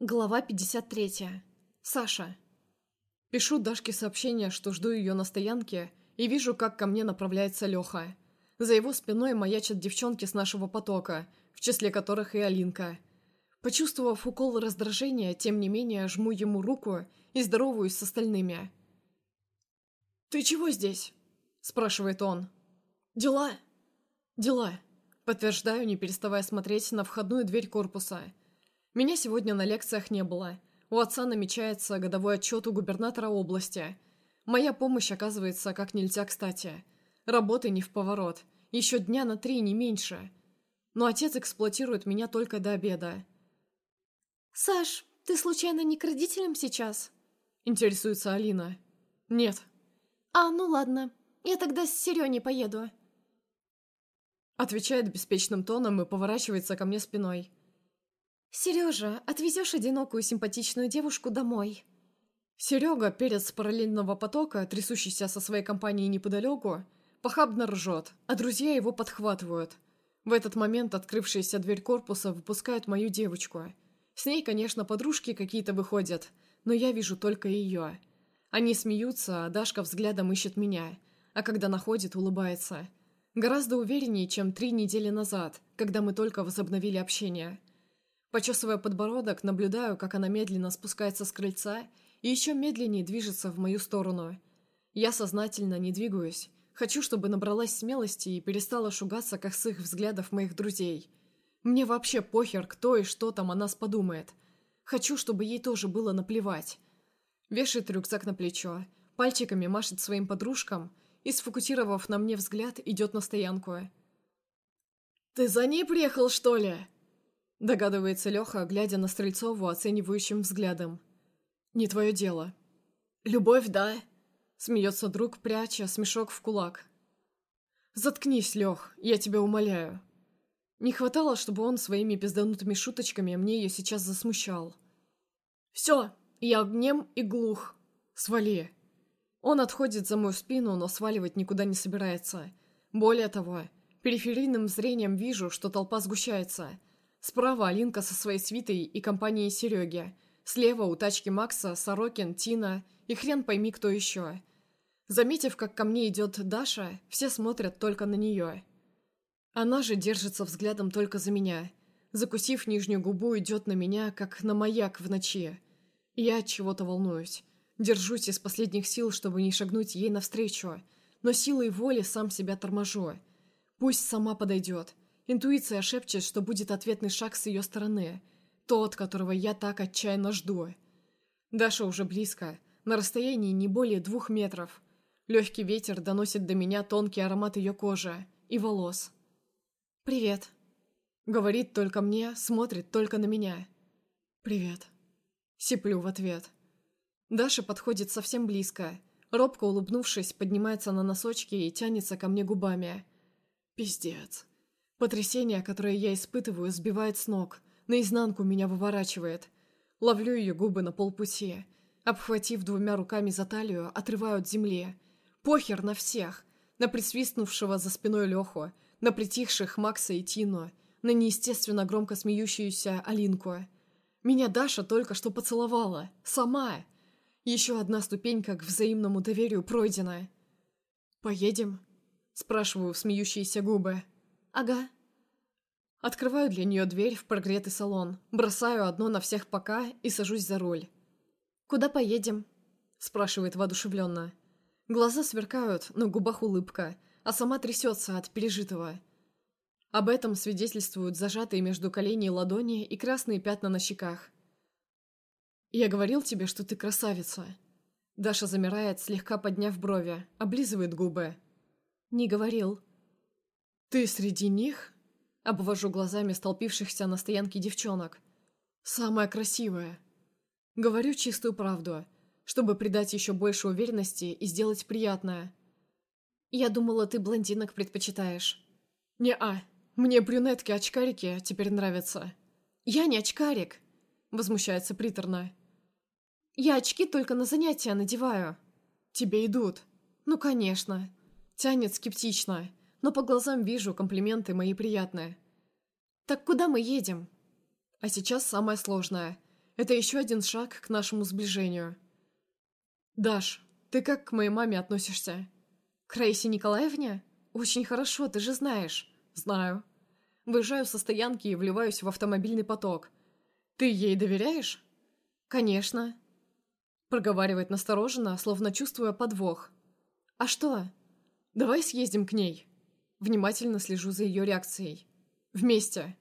Глава 53. Саша. Пишу Дашке сообщение, что жду ее на стоянке, и вижу, как ко мне направляется Леха. За его спиной маячат девчонки с нашего потока, в числе которых и Алинка. Почувствовав укол раздражения, тем не менее, жму ему руку и здороваюсь с остальными. «Ты чего здесь?» – спрашивает он. «Дела?» «Дела», – подтверждаю, не переставая смотреть на входную дверь корпуса – меня сегодня на лекциях не было. У отца намечается годовой отчет у губернатора области. Моя помощь оказывается как нельзя кстати. Работы не в поворот. Еще дня на три, не меньше. Но отец эксплуатирует меня только до обеда. «Саш, ты случайно не к родителям сейчас?» Интересуется Алина. «Нет». «А, ну ладно. Я тогда с Серёней поеду». Отвечает беспечным тоном и поворачивается ко мне спиной. «Сережа, отвезешь одинокую симпатичную девушку домой?» Серега, перец параллельного потока, трясущийся со своей компанией неподалеку, похабно ржет, а друзья его подхватывают. В этот момент открывшаяся дверь корпуса выпускает мою девочку. С ней, конечно, подружки какие-то выходят, но я вижу только ее. Они смеются, а Дашка взглядом ищет меня, а когда находит, улыбается. Гораздо увереннее, чем три недели назад, когда мы только возобновили общение. Почесывая подбородок, наблюдаю, как она медленно спускается с крыльца и еще медленнее движется в мою сторону. Я сознательно не двигаюсь. Хочу, чтобы набралась смелости и перестала шугаться косых взглядов моих друзей. Мне вообще похер, кто и что там о нас подумает. Хочу, чтобы ей тоже было наплевать. Вешает рюкзак на плечо, пальчиками машет своим подружкам и, сфокусировав на мне взгляд, идет на стоянку. «Ты за ней приехал, что ли?» Догадывается Леха, глядя на Стрельцову оценивающим взглядом. «Не твое дело». «Любовь, да?» Смеется друг, пряча смешок в кулак. «Заткнись, Лех, я тебя умоляю». Не хватало, чтобы он своими пизданутыми шуточками мне ее сейчас засмущал. «Все, я огнем и глух. Свали». Он отходит за мою спину, но сваливать никуда не собирается. Более того, периферийным зрением вижу, что толпа сгущается – Справа Алинка со своей свитой и компанией Сереги. Слева у тачки Макса Сорокин, Тина и хрен пойми кто еще. Заметив, как ко мне идет Даша, все смотрят только на нее. Она же держится взглядом только за меня. Закусив нижнюю губу, идет на меня, как на маяк в ночи. Я от чего-то волнуюсь. Держусь из последних сил, чтобы не шагнуть ей навстречу, но силой воли сам себя торможу. Пусть сама подойдет. Интуиция шепчет, что будет ответный шаг с ее стороны. Тот, которого я так отчаянно жду. Даша уже близко, на расстоянии не более двух метров. Легкий ветер доносит до меня тонкий аромат ее кожи и волос. «Привет», — говорит только мне, смотрит только на меня. «Привет», — сиплю в ответ. Даша подходит совсем близко. Робко улыбнувшись, поднимается на носочки и тянется ко мне губами. «Пиздец». Потрясение, которое я испытываю, сбивает с ног, наизнанку меня выворачивает. Ловлю ее губы на полпути. Обхватив двумя руками за талию, отрываю от земли. Похер на всех. На присвистнувшего за спиной Леху, на притихших Макса и Тину, на неестественно громко смеющуюся Алинку. Меня Даша только что поцеловала. Сама. Еще одна ступенька к взаимному доверию пройдена. «Поедем?» – спрашиваю в смеющиеся губы. «Ага». Открываю для нее дверь в прогретый салон, бросаю одно на всех пока и сажусь за руль. «Куда поедем?» – спрашивает воодушевленно. Глаза сверкают, на губах улыбка, а сама трясется от пережитого. Об этом свидетельствуют зажатые между коленей ладони и красные пятна на щеках. «Я говорил тебе, что ты красавица». Даша замирает, слегка подняв брови, облизывает губы. «Не говорил». «Ты среди них?» Обвожу глазами столпившихся на стоянке девчонок. «Самая красивая». Говорю чистую правду, чтобы придать еще больше уверенности и сделать приятное. «Я думала, ты блондинок предпочитаешь». «Не-а, мне брюнетки-очкарики теперь нравятся». «Я не очкарик», — возмущается приторно. «Я очки только на занятия надеваю». «Тебе идут». «Ну, конечно». Тянет скептично но по глазам вижу, комплименты мои приятные. «Так куда мы едем?» А сейчас самое сложное. Это еще один шаг к нашему сближению. Даш, ты как к моей маме относишься? К Раисе Николаевне? Очень хорошо, ты же знаешь. Знаю. Выезжаю со стоянки и вливаюсь в автомобильный поток. Ты ей доверяешь? Конечно. Проговаривает настороженно, словно чувствуя подвох. А что? Давай съездим к ней. Внимательно слежу за ее реакцией. Вместе.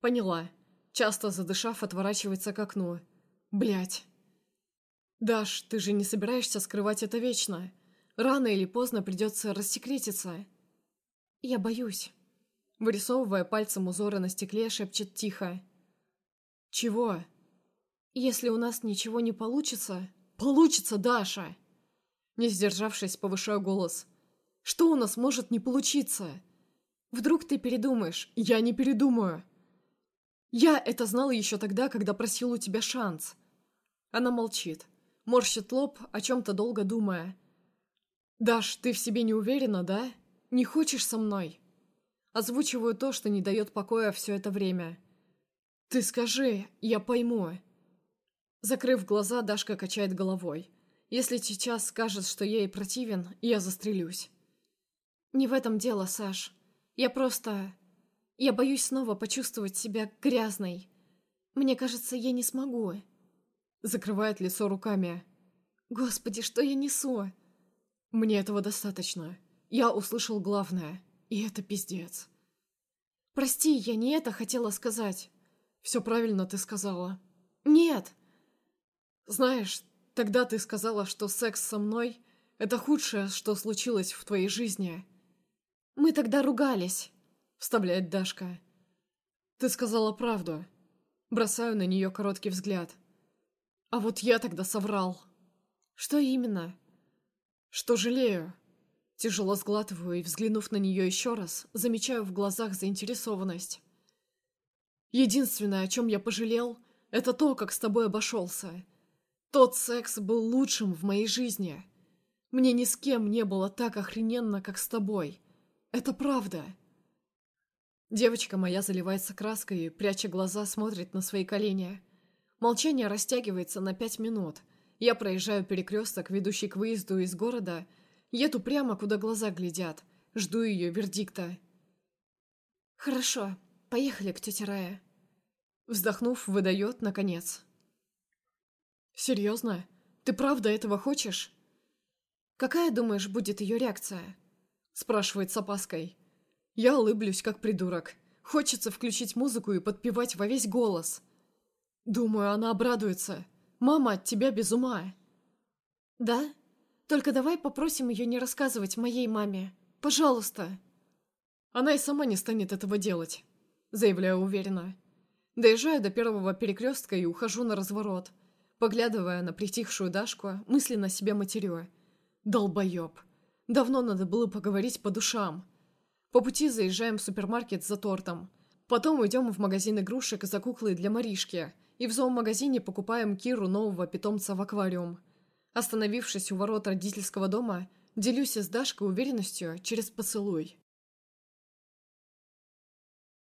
Поняла. Часто задышав, отворачивается к окну. Блять. Даш, ты же не собираешься скрывать это вечно. Рано или поздно придется рассекретиться. Я боюсь. Вырисовывая пальцем узоры на стекле, шепчет тихо. Чего? Если у нас ничего не получится... Получится, Даша! Не сдержавшись, повышаю голос. Что у нас может не получиться? Вдруг ты передумаешь? Я не передумаю. Я это знала еще тогда, когда просил у тебя шанс. Она молчит, морщит лоб, о чем-то долго думая. «Даш, ты в себе не уверена, да? Не хочешь со мной?» Озвучиваю то, что не дает покоя все это время. «Ты скажи, я пойму». Закрыв глаза, Дашка качает головой. Если сейчас скажет, что я ей противен, я застрелюсь. «Не в этом дело, Саш. Я просто... Я боюсь снова почувствовать себя грязной. Мне кажется, я не смогу. Закрывает лицо руками. Господи, что я несу? Мне этого достаточно. Я услышал главное. И это пиздец. Прости, я не это хотела сказать. Все правильно ты сказала. Нет. Знаешь, тогда ты сказала, что секс со мной — это худшее, что случилось в твоей жизни. Мы тогда ругались вставляет Дашка. «Ты сказала правду». Бросаю на нее короткий взгляд. «А вот я тогда соврал». «Что именно?» «Что жалею». Тяжело сглатываю и, взглянув на нее еще раз, замечаю в глазах заинтересованность. «Единственное, о чем я пожалел, это то, как с тобой обошелся. Тот секс был лучшим в моей жизни. Мне ни с кем не было так охрененно, как с тобой. Это правда». Девочка моя заливается краской и, пряча глаза, смотрит на свои колени. Молчание растягивается на пять минут. Я проезжаю перекресток, ведущий к выезду из города, еду прямо, куда глаза глядят. Жду ее вердикта. «Хорошо, поехали к тете Рае». Вздохнув, выдает, наконец. «Серьезно? Ты правда этого хочешь?» «Какая, думаешь, будет ее реакция?» Спрашивает с опаской. Я улыблюсь, как придурок. Хочется включить музыку и подпевать во весь голос. Думаю, она обрадуется. Мама от тебя без ума. Да? Только давай попросим ее не рассказывать моей маме. Пожалуйста. Она и сама не станет этого делать, заявляю уверенно. Доезжаю до первого перекрестка и ухожу на разворот. Поглядывая на притихшую Дашку, мысленно себя матерю. Долбоеб. Давно надо было поговорить по душам. По пути заезжаем в супермаркет за тортом. Потом идем в магазин игрушек за куклы для Маришки. И в зоомагазине покупаем Киру нового питомца в аквариум. Остановившись у ворот родительского дома, делюсь с Дашкой уверенностью через поцелуй.